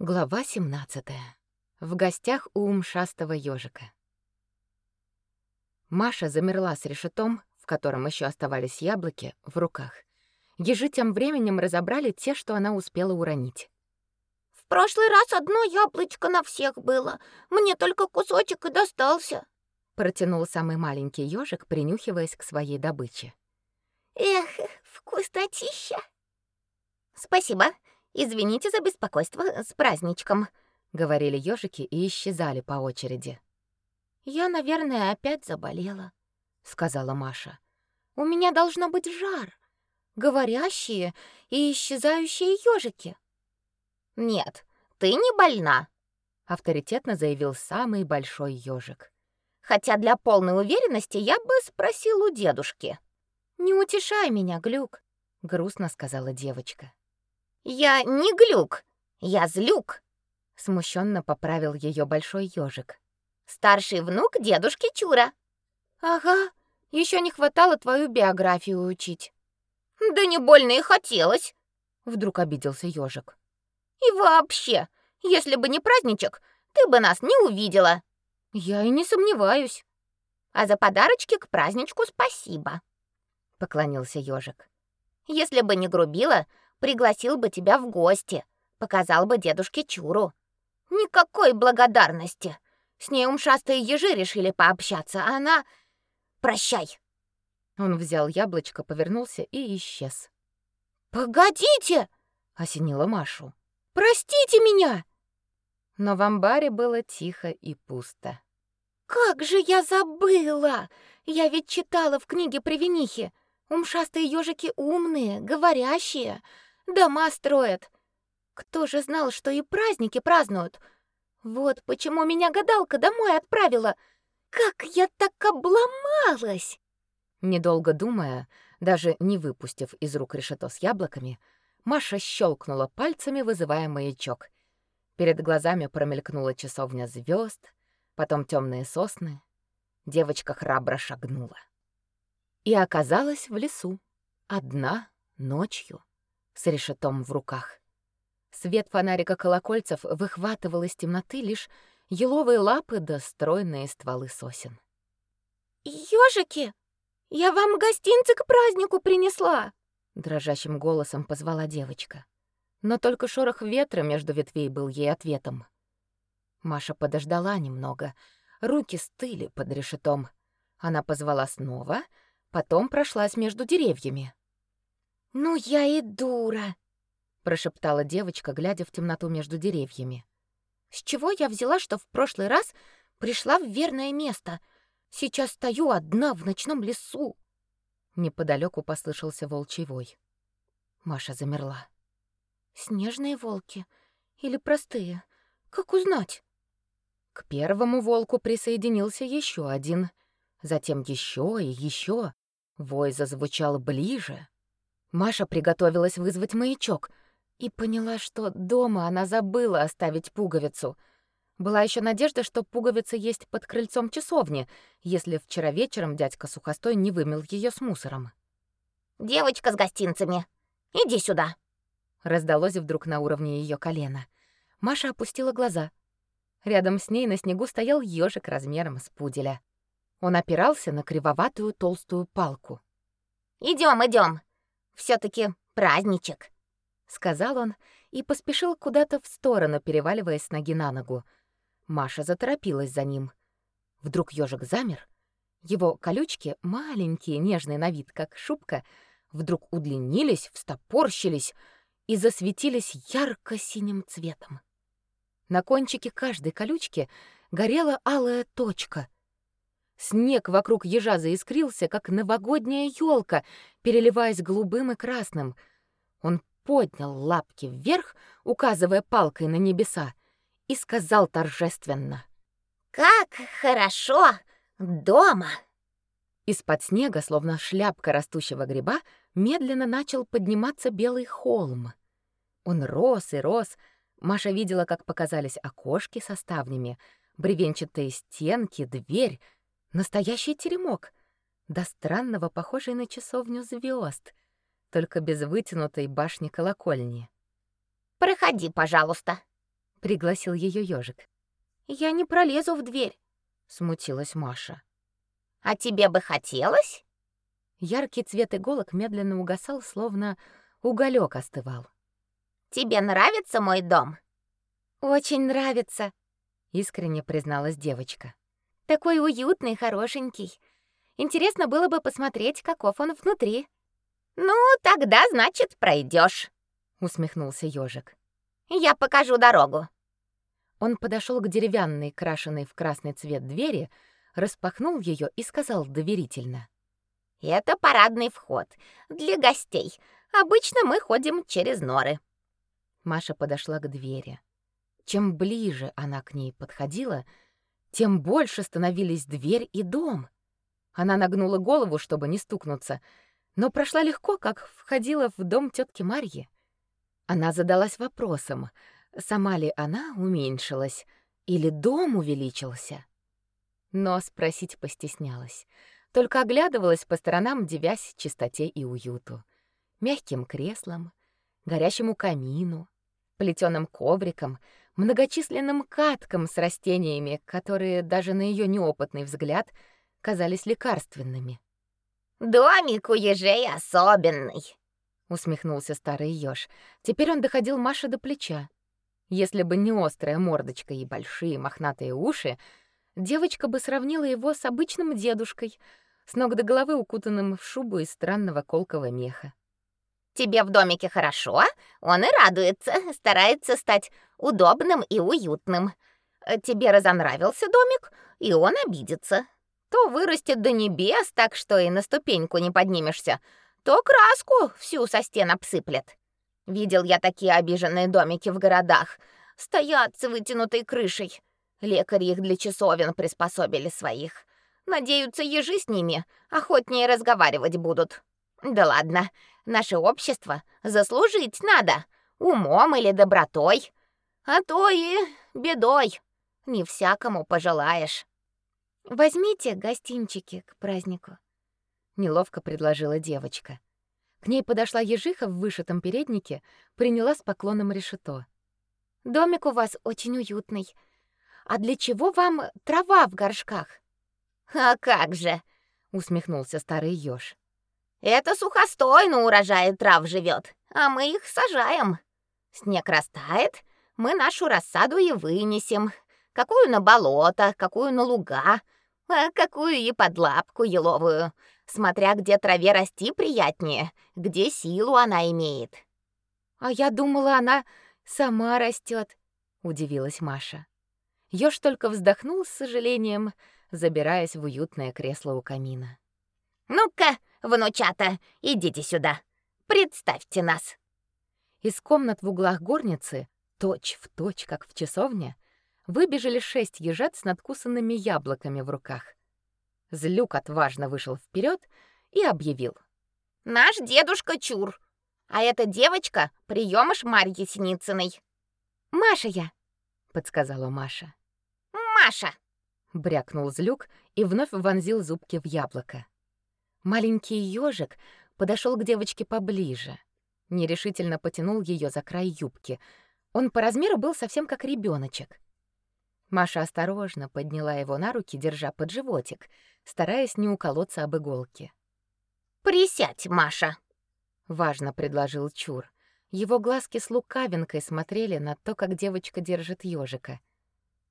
Глава 17. В гостях у умшастого ежика. Маша замерла с решетом, в котором еще оставались яблоки, в руках. Ежи тем временем разобрали те, что она успела уронить. «В прошлый раз одно яблочко на всех было. Мне только кусочек и достался», — протянул самый маленький ежик, принюхиваясь к своей добыче. «Эх, вкуснотища!» «Спасибо», Извините за беспокойство, с праздничком, говорили ежики и исчезали по очереди. Я, наверное, опять заболела, сказала Маша. У меня должно быть жар. Говорящие и исчезающие ежики. Нет, ты не больна, авторитетно заявил самый большой ежик. Хотя для полной уверенности я бы спросил у дедушки. Не утешай меня, Глюк, грустно сказала девочка. Я не глюк, я злюк, смущенно поправил ее большой ежик. Старший внук дедушки Чура. Ага, еще не хватало твою биографию учить. Да не больно и хотелось, вдруг обиделся ежик. И вообще, если бы не праздничек, ты бы нас не увидела. Я и не сомневаюсь. А за подарочки к праздничку спасибо, поклонился ежик. Если бы не грубила, пригласил бы тебя в гости, показал бы дедушке Чуру. Никакой благодарности. С ней умшастые ежи решили пообщаться, а она... Прощай. Он взял яблочко, повернулся и исчез. «Погодите!» — осенила Машу. «Простите меня!» Но в амбаре было тихо и пусто. «Как же я забыла! Я ведь читала в книге про Винихи. Умшастые ежики умные, говорящие, дома строят. Кто же знал, что и праздники празднуют? Вот почему меня гадалка домой отправила. Как я так обломалась!» Недолго думая, даже не выпустив из рук решето с яблоками, Маша щелкнула пальцами, вызывая маячок. Перед глазами промелькнула часовня звезд, потом темные сосны. Девочка храбро шагнула. И оказалась в лесу, одна, ночью с решетом в руках. Свет фонарика колокольцев выхватывал из темноты лишь еловые лапы да стройные стволы сосен. «Ёжики, я вам гостинцы к празднику принесла!» Дрожащим голосом позвала девочка. Но только шорох ветра между ветвей был ей ответом. Маша подождала немного. Руки стыли под решетом. Она позвала снова, потом прошлась между деревьями. «Ну я и дура!» — прошептала девочка, глядя в темноту между деревьями. «С чего я взяла, что в прошлый раз пришла в верное место? Сейчас стою одна в ночном лесу!» Неподалеку послышался волчий вой. Маша замерла. «Снежные волки или простые? Как узнать?» К первому волку присоединился еще один, затем еще и еще. Вой зазвучал ближе. Маша приготовилась вызвать маячок и поняла, что дома она забыла оставить пуговицу. Была еще надежда, что пуговица есть под крыльцом часовни, если вчера вечером дядька Сухостой не вымел ее с мусором. «Девочка с гостинцами, иди сюда!» Раздалось вдруг на уровне ее колена. Маша опустила глаза. Рядом с ней на снегу стоял ежик размером с пуделя. Он опирался на кривоватую толстую палку. Идем, идем, все таки праздничек», — сказал он и поспешил куда-то в сторону, переваливаясь с ноги на ногу. Маша заторопилась за ним. Вдруг ежик замер. Его колючки, маленькие, нежные на вид, как шубка, вдруг удлинились, встопорщились и засветились ярко-синим цветом. На кончике каждой колючки горела алая точка, Снег вокруг ежа заискрился, как новогодняя елка, переливаясь голубым и красным. Он поднял лапки вверх, указывая палкой на небеса, и сказал торжественно. «Как хорошо дома!» Из-под снега, словно шляпка растущего гриба, медленно начал подниматься белый холм. Он рос и рос. Маша видела, как показались окошки со ставнями, бревенчатые стенки, дверь — Настоящий теремок, до странного похожий на часовню звезд, только без вытянутой башни колокольни. «Проходи, пожалуйста», пригласил ее ежик. Я не пролезу в дверь, смутилась Маша. А тебе бы хотелось? Яркий цвет иголок медленно угасал, словно уголек остывал. Тебе нравится мой дом? Очень нравится, искренне призналась девочка. Такой уютный, хорошенький. Интересно было бы посмотреть, каков он внутри. Ну, тогда, значит, пройдешь, усмехнулся ежик. Я покажу дорогу. Он подошел к деревянной, крашенной в красный цвет двери, распахнул ее и сказал доверительно: "Это парадный вход для гостей. Обычно мы ходим через норы". Маша подошла к двери. Чем ближе она к ней подходила, тем больше становились дверь и дом. Она нагнула голову, чтобы не стукнуться, но прошла легко, как входила в дом тетки Марьи. Она задалась вопросом, сама ли она уменьшилась или дом увеличился. Но спросить постеснялась, только оглядывалась по сторонам, девясь чистоте и уюту. Мягким креслом, горящему камину, плетеным ковриком, многочисленным каткам с растениями, которые даже на ее неопытный взгляд казались лекарственными. «Домик у ежей особенный», — усмехнулся старый еж. Теперь он доходил Маше до плеча. Если бы не острая мордочка и большие мохнатые уши, девочка бы сравнила его с обычным дедушкой, с ног до головы укутанным в шубу из странного колкого меха. Тебе в домике хорошо, он и радуется, старается стать удобным и уютным. Тебе разонравился домик, и он обидится. То вырастет до небес, так что и на ступеньку не поднимешься, то краску всю со стен обсыплет. Видел я такие обиженные домики в городах. Стоят с вытянутой крышей. Лекари их для часовен приспособили своих. Надеются, ежи с ними охотнее разговаривать будут. Да ладно, наше общество заслужить надо, умом или добротой, а то и бедой. Не всякому пожелаешь. Возьмите гостинчики к празднику, неловко предложила девочка. К ней подошла ежиха в вышитом переднике, приняла с поклоном решето. Домик у вас очень уютный. А для чего вам трава в горшках? А как же, усмехнулся старый ёж. Это сухостой на урожае трав живет, а мы их сажаем. Снег растает, мы нашу рассаду и вынесем. Какую на болото, какую на луга, а какую и под лапку еловую, смотря где траве расти приятнее, где силу она имеет. А я думала, она сама растет, удивилась Маша. Ёж только вздохнул с сожалением, забираясь в уютное кресло у камина. Ну-ка, внучата, идите сюда. Представьте нас. Из комнат в углах горницы, точь в точь, как в часовне, выбежали шесть ежат с надкусанными яблоками в руках. Злюк отважно вышел вперед и объявил: "Наш дедушка Чур, а эта девочка приемыш Марьи Синицыной". "Маша я", подсказала Маша. "Маша", брякнул Злюк и вновь вонзил зубки в яблоко. Маленький ежик подошел к девочке поближе, нерешительно потянул ее за край юбки. Он по размеру был совсем как ребеночек. Маша осторожно подняла его на руки, держа под животик, стараясь не уколоться об иголки. «Присядь, Маша!» — важно предложил Чур. Его глазки с лукавинкой смотрели на то, как девочка держит ежика.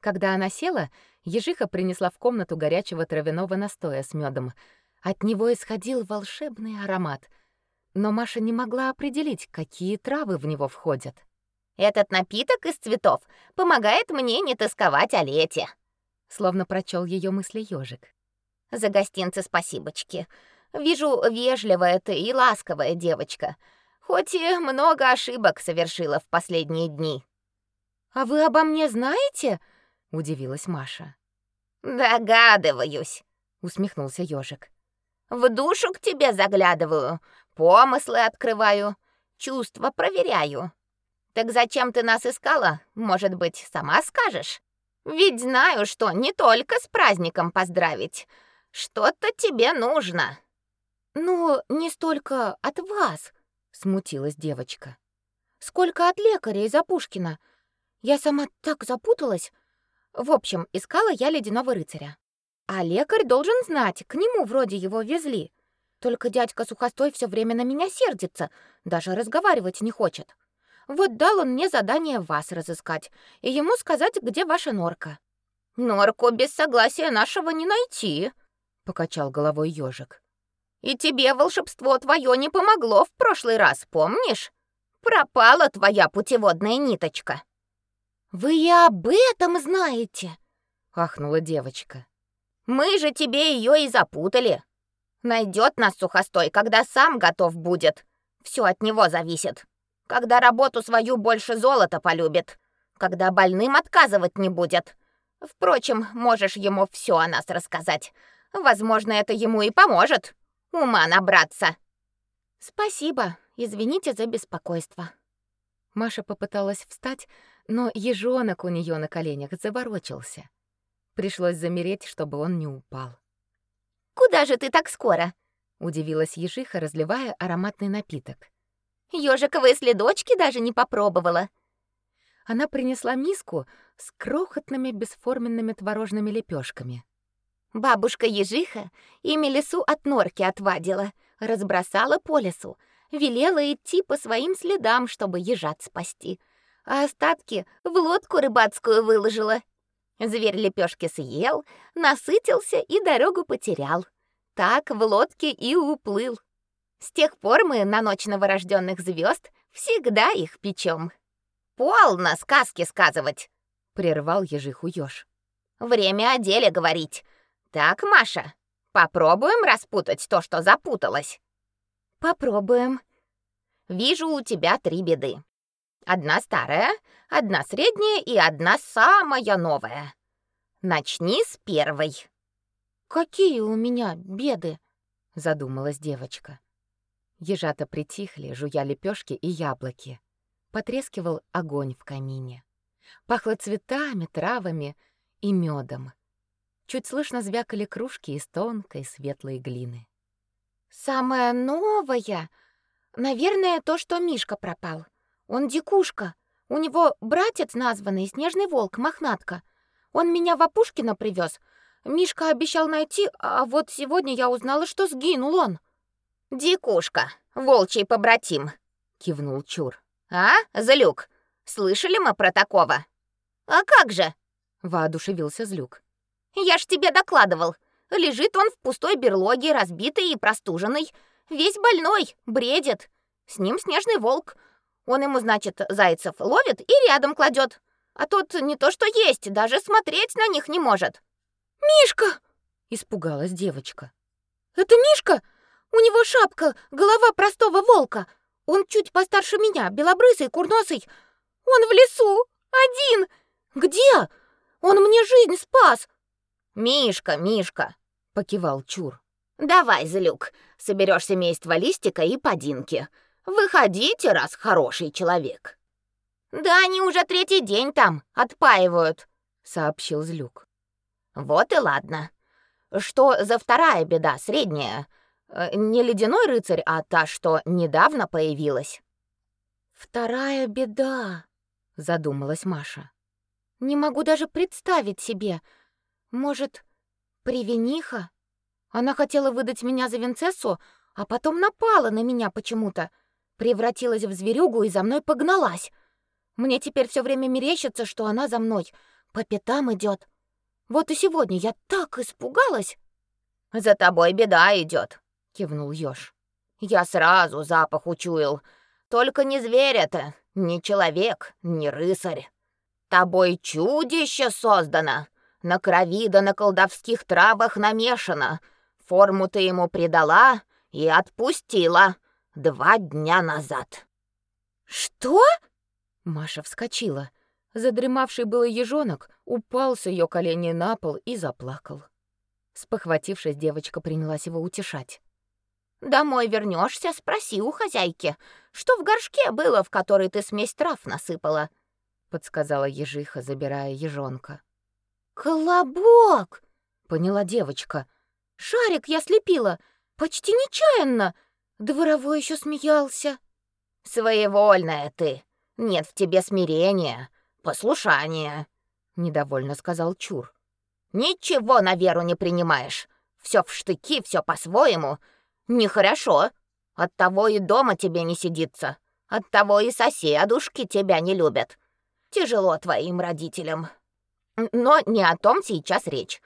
Когда она села, ежиха принесла в комнату горячего травяного настоя с медом — от него исходил волшебный аромат, но Маша не могла определить, какие травы в него входят. Этот напиток из цветов помогает мне не тосковать о лете, словно прочел ее мысли ежик. За гостинцы спасибочки. Вижу, вежливая ты и ласковая девочка, хоть и много ошибок совершила в последние дни. А вы обо мне знаете? удивилась Маша. Догадываюсь, усмехнулся ежик. В душу к тебе заглядываю, помыслы открываю, чувства проверяю. Так зачем ты нас искала? Может быть, сама скажешь? Ведь знаю, что не только с праздником поздравить. Что-то тебе нужно. Ну, не столько от вас, смутилась девочка. Сколько от лекаря из Апушкина. Я сама так запуталась. В общем, искала я ледяного рыцаря. А лекарь должен знать, к нему вроде его везли. Только дядька Сухостой все время на меня сердится, даже разговаривать не хочет. Вот дал он мне задание вас разыскать и ему сказать, где ваша норка. Норку без согласия нашего не найти, покачал головой ежик. И тебе волшебство твое не помогло в прошлый раз, помнишь? Пропала твоя путеводная ниточка. Вы и об этом знаете, ахнула девочка. Мы же тебе ее и запутали. Найдет нас сухостой, когда сам готов будет. Все от него зависит. Когда работу свою больше золота полюбит, когда больным отказывать не будет. Впрочем, можешь ему все о нас рассказать. Возможно, это ему и поможет. Ума набраться. Спасибо. Извините за беспокойство. Маша попыталась встать, но ежонок у нее на коленях заворочился. Пришлось замереть, чтобы он не упал. «Куда же ты так скоро?» — удивилась ежиха, разливая ароматный напиток. «Ёжиковые следочки даже не попробовала». Она принесла миску с крохотными бесформенными творожными лепешками. Бабушка ежиха ими лесу от норки отвадила, разбросала по лесу, велела идти по своим следам, чтобы ежат спасти, а остатки в лодку рыбацкую выложила. Зверь лепешки съел, насытился и дорогу потерял. Так в лодке и уплыл. С тех пор мы на ночь новорожденных звезд всегда их печем. «Полно сказки сказывать!» — прервал ежиху ёж. «Время о деле говорить. Так, Маша, попробуем распутать то, что запуталось?» «Попробуем». «Вижу у тебя три беды. Одна старая, одна средняя и одна самая новая. Начни с первой. Какие у меня беды? задумалась девочка. Ежата притихли, жуя лепешки и яблоки. Потрескивал огонь в камине. Пахло цветами, травами и медом. Чуть слышно звякали кружки из тонкой светлой глины. Самое новое, наверное, то, что Мишка пропал. Он дикушка. У него братец названный Снежный волк, мохнатка. Он меня в Опушкино привез. Мишка обещал найти, а вот сегодня я узнала, что сгинул он. Дикушка, волчий побратим, кивнул Чур. А, Злюк, слышали мы про такого? А как же? воодушевился Злюк. Я ж тебе докладывал. Лежит он в пустой берлоге, разбитый и простуженный, весь больной, бредит. С ним снежный волк. Он ему, значит, зайцев ловит и рядом кладет. А тот не то что есть, даже смотреть на них не может. «Мишка!» — испугалась девочка. «Это Мишка? У него шапка, голова простого волка. Он чуть постарше меня, белобрысый, курносый. Он в лесу, один. Где? Он мне жизнь спас!» «Мишка, Мишка!» — покивал Чур. «Давай, Злюк, соберешь семейство Листика и Подинки. Выходите, раз хороший человек. Да они уже третий день там отпаивают, сообщил Злюк. Вот и ладно. Что за вторая беда, средняя? Э, не ледяной рыцарь, а та, что недавно появилась. Вторая беда, задумалась Маша. Не могу даже представить себе. Может, привениха? Она хотела выдать меня за Винцессу, а потом напала на меня почему-то превратилась в зверюгу и за мной погналась. Мне теперь все время мерещится, что она за мной по пятам идет. Вот и сегодня я так испугалась. За тобой беда идет, кивнул Ёж. Я сразу запах учуял. Только не зверь это, не человек, не рыцарь. Тобой чудище создано, на крови да на колдовских травах намешано. Форму ты ему придала и отпустила два дня назад. Что? Маша вскочила. Задремавший был ежонок упал с ее колени на пол и заплакал. Спохватившись, девочка принялась его утешать. «Домой вернешься, спроси у хозяйки, что в горшке было, в который ты смесь трав насыпала», — подсказала ежиха, забирая ежонка. «Колобок!» — поняла девочка. «Шарик я слепила, почти нечаянно. Дворовой еще смеялся. «Своевольная ты. Нет в тебе смирения. Послушание, недовольно сказал Чур. Ничего на веру не принимаешь. Все в штыки, все по-своему. Нехорошо. Оттого и дома тебе не сидится. Оттого и соседушки тебя не любят. Тяжело твоим родителям. Но не о том сейчас речь.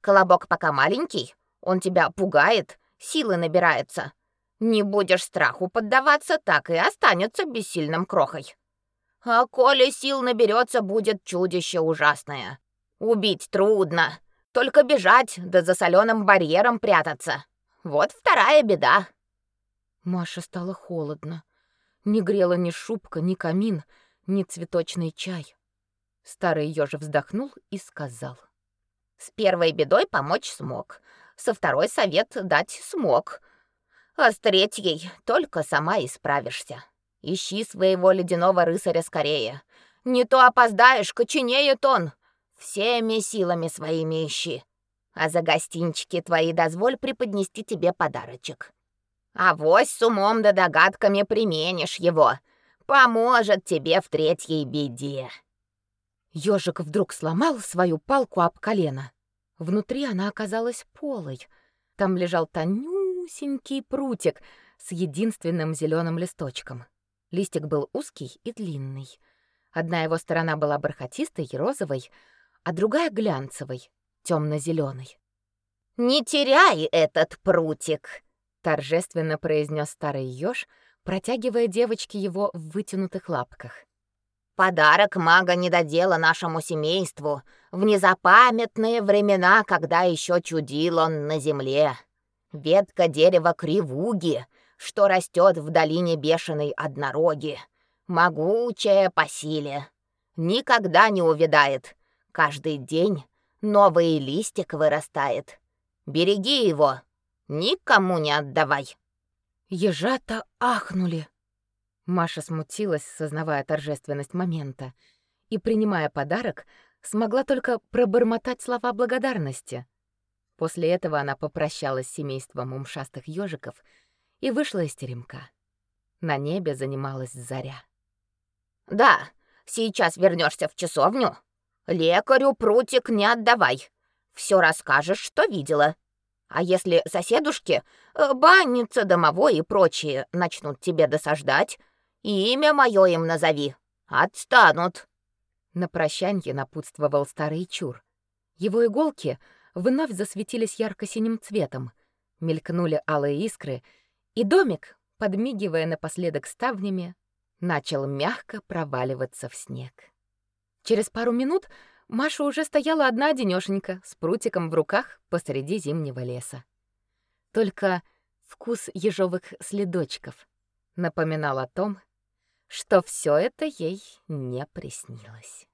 Колобок пока маленький, он тебя пугает, силы набирается. Не будешь страху поддаваться, так и останется бессильным крохой. А коли сил наберется, будет чудище ужасное. Убить трудно, только бежать да за соленым барьером прятаться. Вот вторая беда. Маше стало холодно. Не грела ни шубка, ни камин, ни цветочный чай. Старый ёж вздохнул и сказал: "С первой бедой помочь смог, со второй совет дать смог, а с третьей только сама и справишься. Ищи своего ледяного рыцаря скорее. Не то опоздаешь, коченеет он. Всеми силами своими ищи. А за гостинчики твои дозволь преподнести тебе подарочек. А вось с умом да догадками применишь его. Поможет тебе в третьей беде. Ёжик вдруг сломал свою палку об колено. Внутри она оказалась полой. Там лежал тонюсенький прутик с единственным зеленым листочком. Листик был узкий и длинный. Одна его сторона была бархатистой и розовой, а другая глянцевой, темно зеленой Не теряй этот прутик, торжественно произнес старый ёж, протягивая девочке его в вытянутых лапках. Подарок мага не додела нашему семейству в незапамятные времена, когда еще чудил он на земле. Ветка дерева кривуги, что растет в долине бешеной однороги, могучая по силе, никогда не увядает, Каждый день новый листик вырастает. Береги его, никому не отдавай. Ежата ахнули. Маша смутилась, сознавая торжественность момента, и принимая подарок, смогла только пробормотать слова благодарности. После этого она попрощалась с семейством умшастых ежиков и вышла из теремка. На небе занималась заря. Да, сейчас вернешься в часовню, Лекарю прутик не отдавай. Все расскажешь, что видела. А если соседушки, э, банница домовой и прочие начнут тебе досаждать, имя мое им назови. Отстанут. На прощанье напутствовал старый чур. Его иголки вновь засветились ярко-синим цветом, мелькнули алые искры, и домик, подмигивая напоследок ставнями, начал мягко проваливаться в снег. Через пару минут Маша уже стояла одна денёшенька с прутиком в руках посреди зимнего леса. Только вкус ежовых следочков напоминал о том, что все это ей не приснилось.